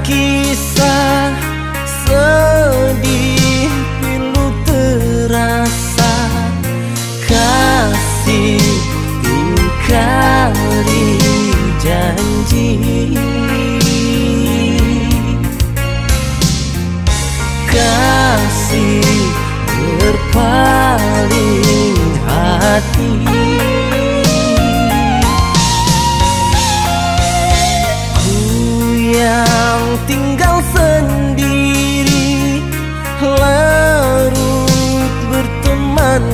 kisah sedih pilu terasa. Kasih ingkari janji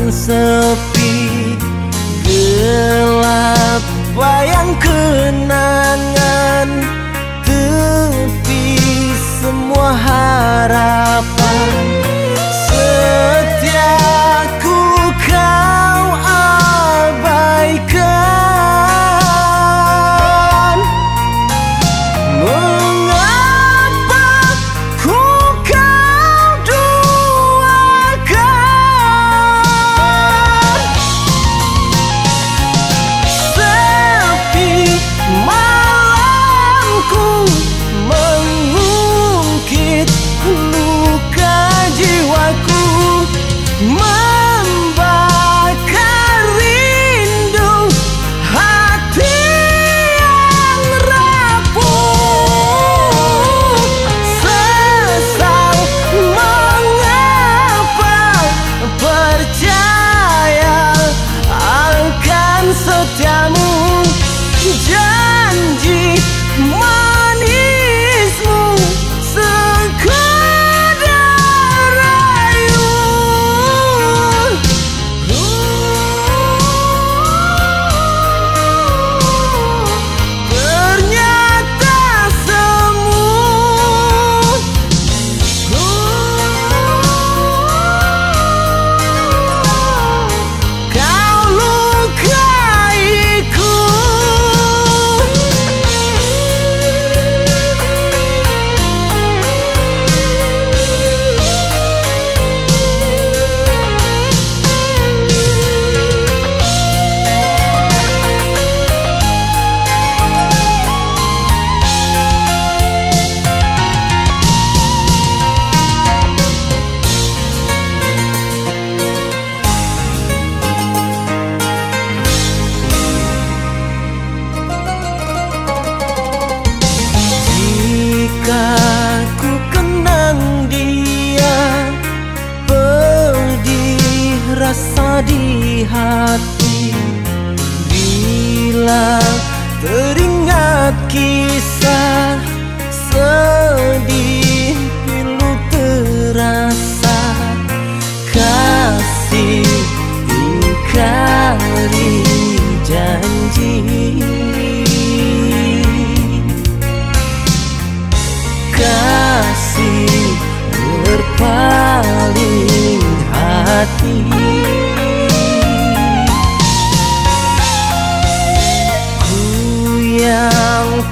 sepi Gelap bayang kenangan Tepi semua harapan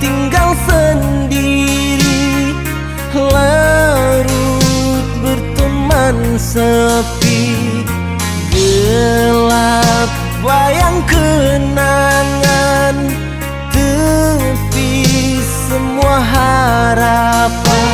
tinggal sendiri Larut berteman sepi Gelap bayang kenangan Tepi semua harapan.